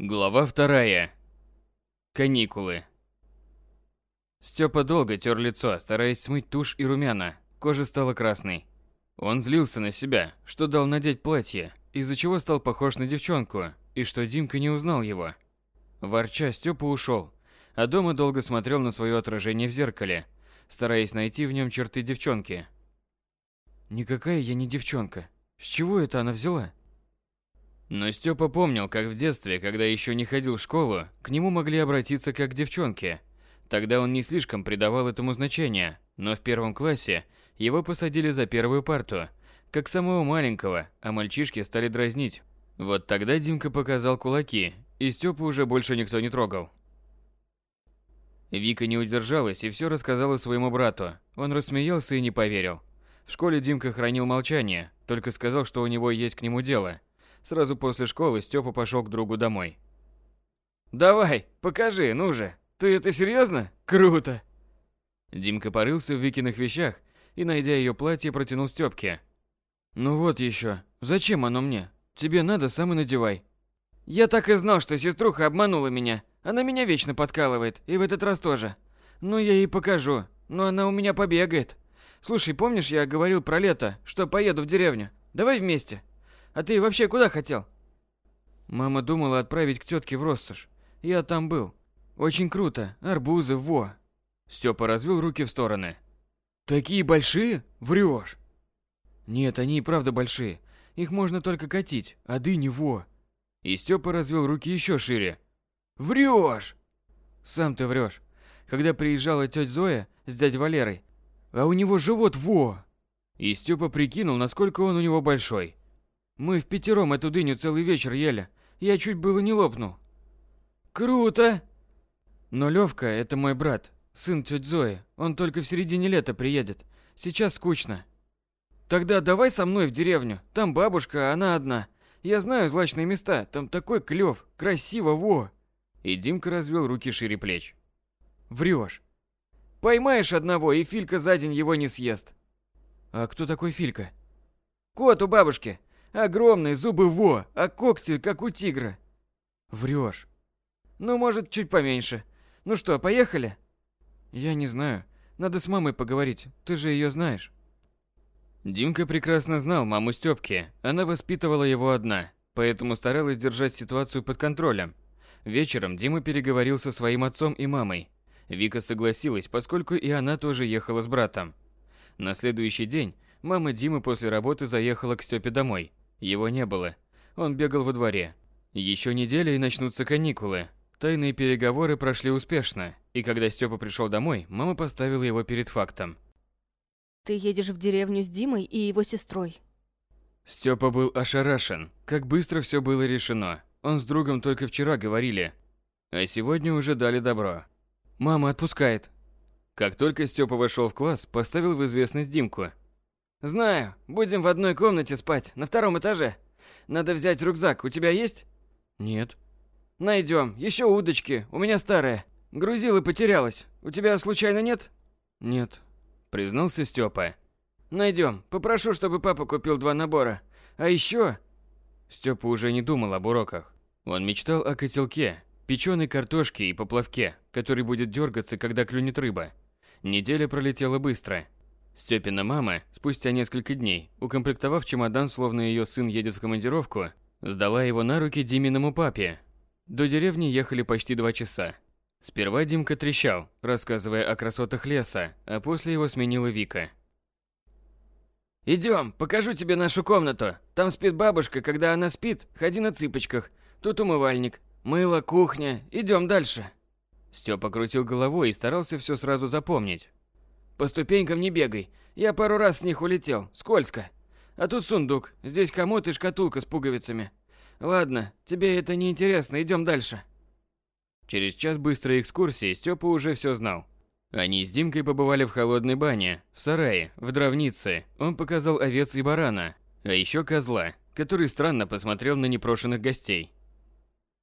Глава вторая. Каникулы. Степа долго тер лицо, стараясь смыть тушь и румяна. Кожа стала красной. Он злился на себя, что дал надеть платье, из-за чего стал похож на девчонку, и что Димка не узнал его. Ворча, Степа ушел, а дома долго смотрел на свое отражение в зеркале, стараясь найти в нем черты девчонки. «Никакая я не девчонка. С чего это она взяла?» Но Степа помнил, как в детстве, когда еще не ходил в школу, к нему могли обратиться как к девчонке. Тогда он не слишком придавал этому значения, но в первом классе его посадили за первую парту, как самого маленького, а мальчишки стали дразнить. Вот тогда Димка показал кулаки, и Степу уже больше никто не трогал. Вика не удержалась и все рассказала своему брату. Он рассмеялся и не поверил. В школе Димка хранил молчание, только сказал, что у него есть к нему дело – Сразу после школы Степа пошел к другу домой. «Давай, покажи, ну же! Ты это серьезно? Круто!» Димка порылся в Викиных вещах и, найдя ее платье, протянул Степке. «Ну вот еще. Зачем оно мне? Тебе надо, сам и надевай». «Я так и знал, что сеструха обманула меня. Она меня вечно подкалывает, и в этот раз тоже. Ну, я ей покажу, но она у меня побегает. Слушай, помнишь, я говорил про лето, что поеду в деревню? Давай вместе». А ты вообще куда хотел? Мама думала отправить к тетке в Россошь. Я там был. Очень круто. Арбузы, во. Степа развел руки в стороны. Такие большие? Врешь. Нет, они и правда большие. Их можно только катить, а дыни во. И Степа развел руки еще шире. Врешь! Сам ты врешь. Когда приезжала тетя Зоя с дядей Валерой, а у него живот во. И Степа прикинул, насколько он у него большой. Мы в пятером эту дыню целый вечер ели. Я чуть было не лопнул. Круто! Но Левка – это мой брат, сын тети Зои. Он только в середине лета приедет. Сейчас скучно. Тогда давай со мной в деревню. Там бабушка, она одна. Я знаю злачные места. Там такой клев, красиво, во. И Димка развел руки шире плеч. Врешь. Поймаешь одного, и Филька за день его не съест. А кто такой Филька? Кот у бабушки. Огромные зубы во, а когти как у тигра. Врешь. Ну, может, чуть поменьше. Ну что, поехали? Я не знаю. Надо с мамой поговорить. Ты же ее знаешь. Димка прекрасно знал маму Стёпки. Она воспитывала его одна, поэтому старалась держать ситуацию под контролем. Вечером Дима переговорил со своим отцом и мамой. Вика согласилась, поскольку и она тоже ехала с братом. На следующий день мама Димы после работы заехала к Стёпе домой. Его не было. Он бегал во дворе. Еще неделя и начнутся каникулы. Тайные переговоры прошли успешно, и когда Степа пришел домой, мама поставила его перед фактом. Ты едешь в деревню с Димой и его сестрой. Степа был ошарашен, как быстро все было решено. Он с другом только вчера говорили, а сегодня уже дали добро. Мама отпускает. Как только Степа вошел в класс, поставил в известность Димку. Знаю, будем в одной комнате спать, на втором этаже. Надо взять рюкзак, у тебя есть? Нет. Найдем, еще удочки, у меня старая. Грузила потерялась. У тебя случайно нет? Нет, признался Степа. Найдем. Попрошу, чтобы папа купил два набора. А еще... Степа уже не думал об уроках. Он мечтал о котелке, печеной картошке и поплавке, который будет дергаться, когда клюнет рыба. Неделя пролетела быстро. Степина мама, спустя несколько дней, укомплектовав чемодан, словно ее сын едет в командировку, сдала его на руки Диминому папе. До деревни ехали почти два часа. Сперва Димка трещал, рассказывая о красотах леса, а после его сменила Вика. «Идем, покажу тебе нашу комнату. Там спит бабушка, когда она спит, ходи на цыпочках. Тут умывальник, мыло, кухня. Идем дальше». Степа крутил головой и старался все сразу запомнить, по ступенькам не бегай. Я пару раз с них улетел. Скользко. А тут сундук. Здесь комод и шкатулка с пуговицами. Ладно, тебе это не интересно. Идем дальше. Через час быстрой экскурсии Степа уже все знал. Они с Димкой побывали в холодной бане, в сарае, в дровнице. Он показал овец и барана, а еще козла, который странно посмотрел на непрошенных гостей.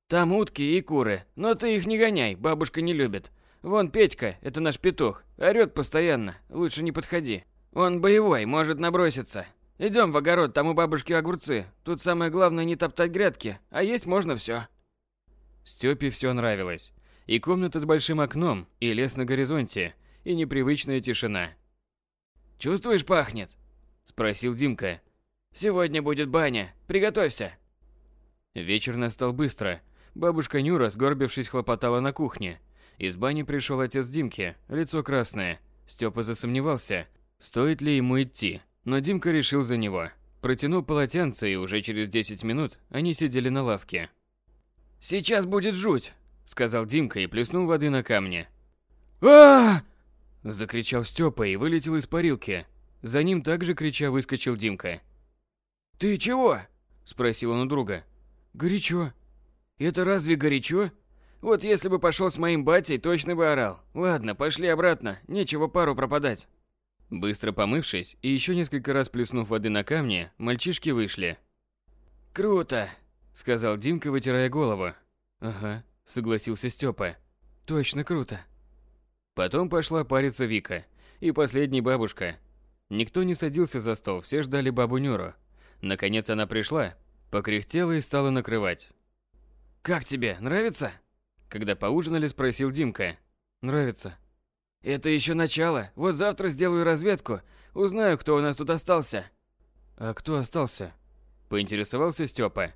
Там утки и куры, но ты их не гоняй, бабушка не любит. Вон Петька, это наш петух, орёт постоянно, лучше не подходи. Он боевой, может наброситься. Идем в огород, там у бабушки огурцы. Тут самое главное не топтать грядки, а есть можно все. Степе все нравилось. И комната с большим окном, и лес на горизонте, и непривычная тишина. «Чувствуешь, пахнет?» – спросил Димка. «Сегодня будет баня. Приготовься!» Вечер настал быстро. Бабушка Нюра, сгорбившись, хлопотала на кухне. Из бани пришел отец Димки, лицо красное. Степа засомневался, стоит ли ему идти, но Димка решил за него. Протянул полотенце, и уже через 10 минут они сидели на лавке. «Сейчас будет жуть!» – сказал Димка и плеснул воды на камни. а Закричал Степа и вылетел из парилки. За ним также крича выскочил Димка. «Ты чего?» – спросил он у друга. «Горячо». «Это разве горячо?» Вот если бы пошел с моим батей, точно бы орал. Ладно, пошли обратно, нечего пару пропадать. Быстро помывшись и еще несколько раз плеснув воды на камни, мальчишки вышли. «Круто!» – сказал Димка, вытирая голову. «Ага», – согласился Степа. «Точно круто!» Потом пошла париться Вика и последний бабушка. Никто не садился за стол, все ждали бабу Нюру. Наконец она пришла, покряхтела и стала накрывать. «Как тебе, нравится?» Когда поужинали, спросил Димка. Нравится. Это еще начало. Вот завтра сделаю разведку. Узнаю, кто у нас тут остался. А кто остался? Поинтересовался Степа.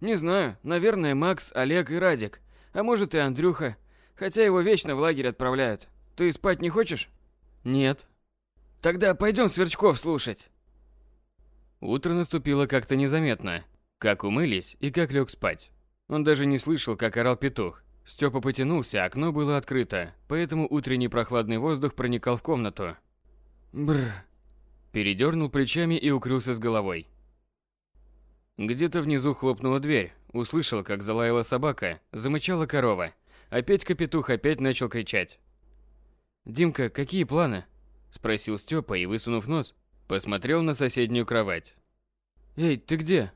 Не знаю. Наверное, Макс, Олег и Радик. А может и Андрюха. Хотя его вечно в лагерь отправляют. Ты спать не хочешь? Нет. Тогда пойдем Сверчков слушать. Утро наступило как-то незаметно. Как умылись и как лег спать. Он даже не слышал, как орал петух. Степа потянулся, окно было открыто, поэтому утренний прохладный воздух проникал в комнату. Бр. Передернул плечами и укрылся с головой. Где-то внизу хлопнула дверь. Услышал, как залаяла собака, замычала корова, а Петька-петух опять начал кричать. «Димка, какие планы?» – спросил Степа и, высунув нос, посмотрел на соседнюю кровать. «Эй, ты где?»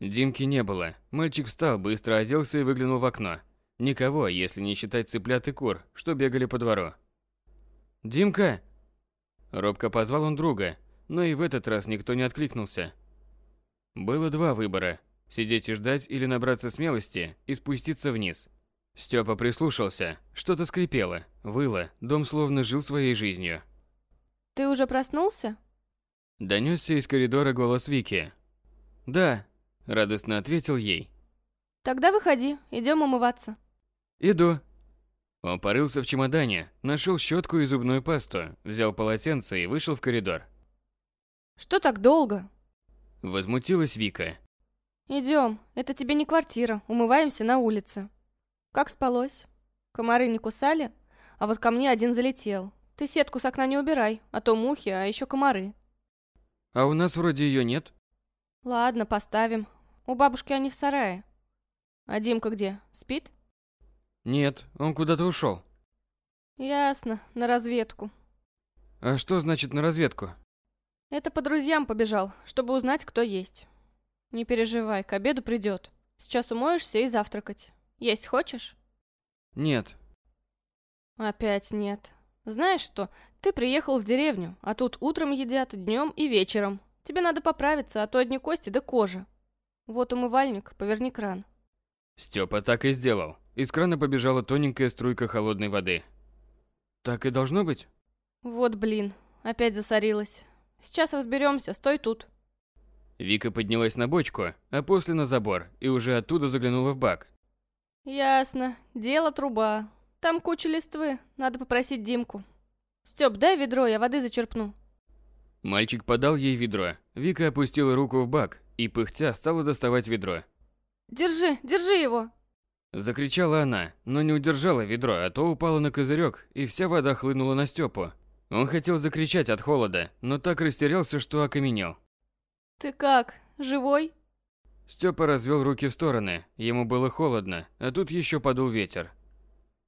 Димки не было. Мальчик встал, быстро оделся и выглянул в окно. Никого, если не считать цыплят и кур, что бегали по двору. «Димка!» Робко позвал он друга, но и в этот раз никто не откликнулся. Было два выбора – сидеть и ждать или набраться смелости и спуститься вниз. Степа прислушался, что-то скрипело, выло, дом словно жил своей жизнью. «Ты уже проснулся?» Донесся из коридора голос Вики. «Да», – радостно ответил ей. «Тогда выходи, идем умываться». «Иду». Он порылся в чемодане, нашел щетку и зубную пасту, взял полотенце и вышел в коридор. «Что так долго?» Возмутилась Вика. «Идем, это тебе не квартира, умываемся на улице». «Как спалось? Комары не кусали? А вот ко мне один залетел. Ты сетку с окна не убирай, а то мухи, а еще комары». «А у нас вроде ее нет». «Ладно, поставим. У бабушки они в сарае». «А Димка где? Спит?» Нет, он куда-то ушел. Ясно, на разведку. А что значит на разведку? Это по друзьям побежал, чтобы узнать, кто есть. Не переживай, к обеду придет. Сейчас умоешься и завтракать. Есть хочешь? Нет. Опять нет. Знаешь что, ты приехал в деревню, а тут утром едят, днем и вечером. Тебе надо поправиться, а то одни кости да кожа. Вот умывальник, поверни кран. Степа так и сделал. Из крана побежала тоненькая струйка холодной воды. Так и должно быть? Вот блин, опять засорилась. Сейчас разберемся, стой тут. Вика поднялась на бочку, а после на забор, и уже оттуда заглянула в бак. Ясно, дело труба. Там куча листвы, надо попросить Димку. Стёп, дай ведро, я воды зачерпну. Мальчик подал ей ведро. Вика опустила руку в бак и, пыхтя, стала доставать ведро. Держи, держи его. Закричала она, но не удержала ведро, а то упала на козырек, и вся вода хлынула на Степу. Он хотел закричать от холода, но так растерялся, что окаменел. «Ты как, живой?» Степа развел руки в стороны, ему было холодно, а тут еще подул ветер.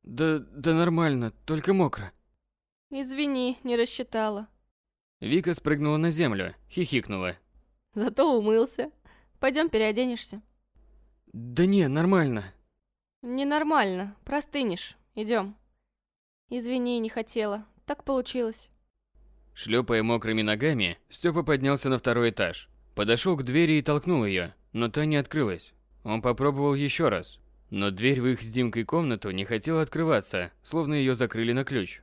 «Да, да нормально, только мокро». «Извини, не рассчитала». Вика спрыгнула на землю, хихикнула. «Зато умылся. Пойдем переоденешься». «Да не, нормально», Ненормально, простынешь. Идем. Извини, не хотела. Так получилось. Шлепая мокрыми ногами, Степа поднялся на второй этаж. Подошел к двери и толкнул ее, но та не открылась. Он попробовал еще раз, Но дверь в их с Димкой комнату не хотела открываться, словно ее закрыли на ключ.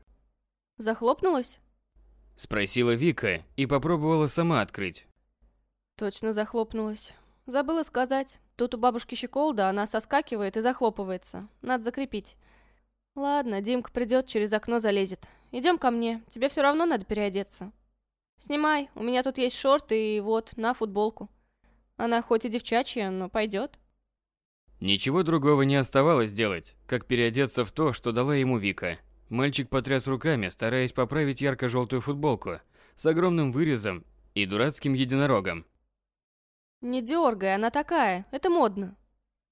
Захлопнулась? Спросила Вика и попробовала сама открыть. Точно захлопнулась. Забыла сказать. Тут у бабушки щеколда, она соскакивает и захлопывается. Надо закрепить. Ладно, Димка придет, через окно залезет. Идем ко мне, тебе все равно надо переодеться. Снимай, у меня тут есть шорты и вот, на футболку. Она хоть и девчачья, но пойдет. Ничего другого не оставалось делать, как переодеться в то, что дала ему Вика. Мальчик потряс руками, стараясь поправить ярко-желтую футболку с огромным вырезом и дурацким единорогом. Не дергай, она такая, это модно.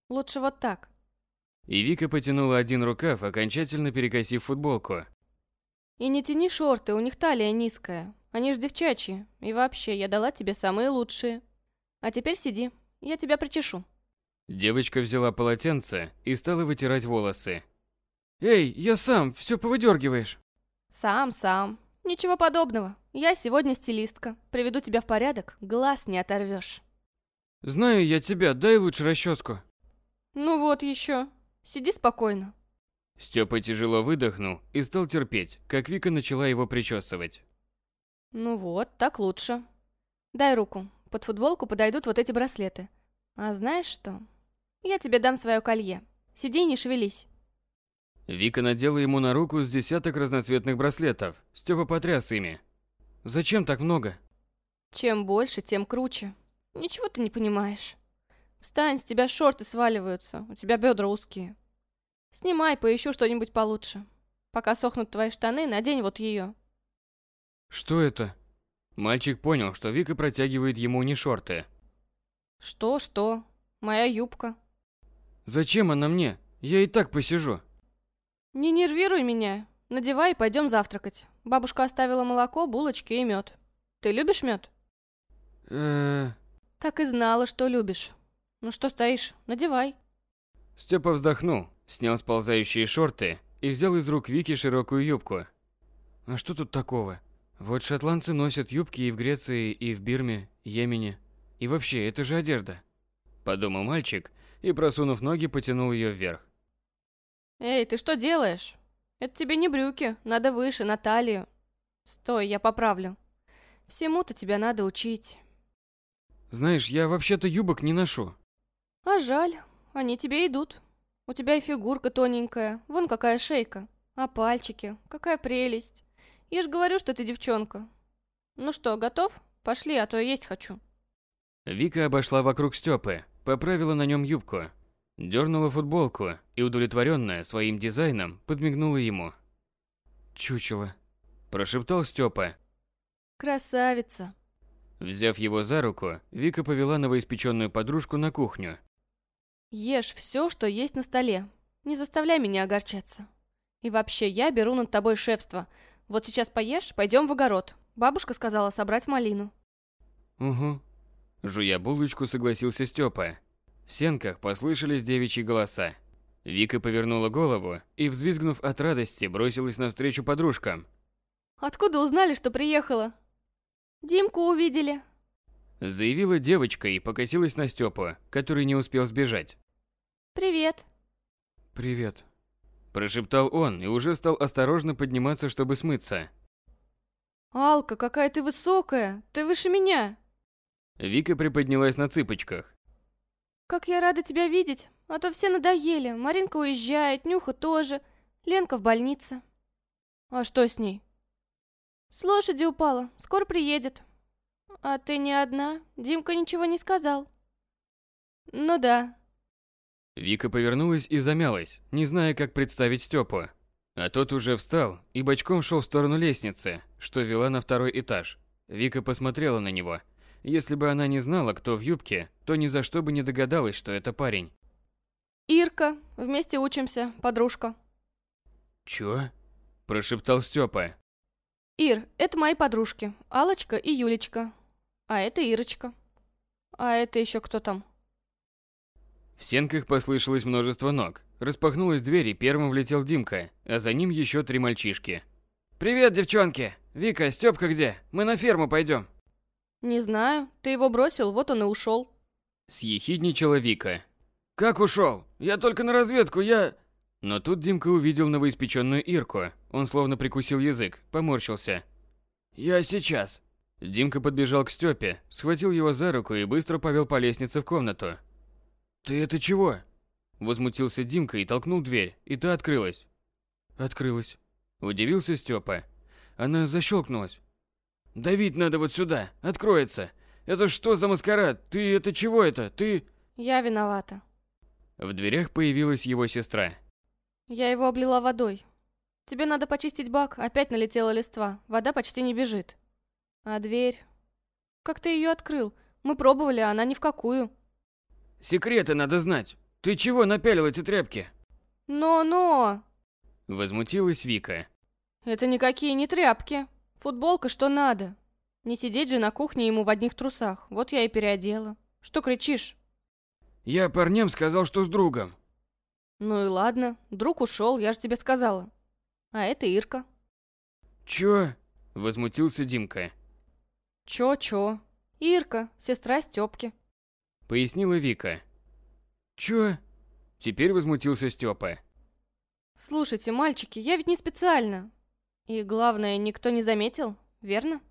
Лучше вот так. И Вика потянула один рукав, окончательно перекосив футболку. И не тяни шорты, у них талия низкая. Они ж девчачьи. И вообще, я дала тебе самые лучшие. А теперь сиди, я тебя причешу. Девочка взяла полотенце и стала вытирать волосы. «Эй, я сам, все повыдергиваешь!» «Сам, сам. Ничего подобного. Я сегодня стилистка. Приведу тебя в порядок, глаз не оторвешь. «Знаю я тебя, дай лучше расческу». Ну вот еще. Сиди спокойно. Степа тяжело выдохнул и стал терпеть, как Вика начала его причесывать. Ну вот, так лучше. Дай руку. Под футболку подойдут вот эти браслеты. А знаешь что? Я тебе дам свое колье. Сиди и не шевелись. Вика надела ему на руку с десяток разноцветных браслетов. Степа потряс ими. «Зачем так много?» Чем больше, тем круче. Ничего ты не понимаешь. Встань, с тебя шорты сваливаются, у тебя бедра узкие. Снимай, поищу что-нибудь получше. Пока сохнут твои штаны, надень вот ее. «Что это?» Мальчик понял, что Вика протягивает ему не шорты. Что, что? Моя юбка. «Зачем она мне? Я и так посижу». Не нервируй меня. Надевай и пойдем завтракать. Бабушка оставила молоко, булочки и мед. Ты любишь мед? э Так и знала, что любишь. Ну что стоишь? Надевай. Степа вздохнул, снял сползающие шорты и взял из рук Вики широкую юбку. А что тут такого? Вот шотландцы носят юбки и в Греции, и в Бирме, Йемене. И вообще, это же одежда. Подумал мальчик и, просунув ноги, потянул ее вверх. Эй, ты что делаешь? Это тебе не брюки, надо выше, на талию. Стой, я поправлю. Всему-то тебя надо учить. Знаешь, я вообще-то юбок не ношу. А жаль, они тебе идут. У тебя и фигурка тоненькая, вон какая шейка. А пальчики, какая прелесть. Я же говорю, что ты девчонка. Ну что, готов? Пошли, а то я есть хочу. Вика обошла вокруг Степы, поправила на нем юбку, дернула футболку и, удовлетворенная своим дизайном, подмигнула ему. «Чучело», – прошептал Степа. Красавица. Взяв его за руку, Вика повела новоиспеченную подружку на кухню. Ешь все, что есть на столе. Не заставляй меня огорчаться. И вообще, я беру над тобой шефство. Вот сейчас поешь, пойдем в огород. Бабушка сказала собрать малину. Угу. Жуя булочку, согласился Степа. В сенках послышались девичьи голоса. Вика повернула голову и, взвизгнув от радости, бросилась навстречу подружкам. Откуда узнали, что приехала? Димку увидели. Заявила девочка и покосилась на Степу, который не успел сбежать. Привет. «Привет», – прошептал он и уже стал осторожно подниматься, чтобы смыться. Алка, какая ты высокая. Ты выше меня. Вика приподнялась на цыпочках. Как я рада тебя видеть. А то все надоели. Маринка уезжает, Нюха тоже. Ленка в больнице. А что с ней? С лошади упала. Скоро приедет. А ты не одна? Димка ничего не сказал. Ну да. Вика повернулась и замялась, не зная, как представить Степу. А тот уже встал и бочком шел в сторону лестницы, что вела на второй этаж. Вика посмотрела на него. Если бы она не знала, кто в юбке, то ни за что бы не догадалась, что это парень. Ирка. Вместе учимся. Подружка. «Чё?» – прошептал Степа. Ир, это мои подружки. Алочка и Юлечка. А это Ирочка. А это еще кто там? В сенках послышалось множество ног. Распахнулась дверь и первым влетел Димка, а за ним еще три мальчишки. «Привет, девчонки! Вика, Степка где? Мы на ферму пойдем!» Не знаю. Ты его бросил, вот он и ушел. Съехидничала Вика. Как ушел? Я только на разведку, я... Но тут Димка увидел новоиспеченную Ирку. Он словно прикусил язык, поморщился. Я сейчас. Димка подбежал к Степе, схватил его за руку и быстро повел по лестнице в комнату. «Ты это чего?» Возмутился Димка и толкнул дверь, и та открылась. Открылась. Удивился Степа. Она защелкнулась. «Давить надо вот сюда, откроется. Это что за маскарад? Ты это чего это? Ты...» Я виновата. В дверях появилась его сестра. Я его облила водой. Тебе надо почистить бак, опять налетела листва. Вода почти не бежит. А дверь... Как ты ее открыл? Мы пробовали, а она ни в какую. Секреты надо знать. Ты чего напялил эти тряпки? Но-но! Возмутилась Вика. Это никакие не тряпки. Футболка что надо. Не сидеть же на кухне ему в одних трусах. Вот я и переодела. Что кричишь? Я парням сказал, что с другом. Ну и ладно. Друг ушел, я же тебе сказала. А это Ирка. Чё? Возмутился Димка. Чё-чё? Ирка, сестра Стёпки. Пояснила Вика. Чё? Теперь возмутился Стёпа. Слушайте, мальчики, я ведь не специально. И главное, никто не заметил, верно?